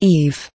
Eve.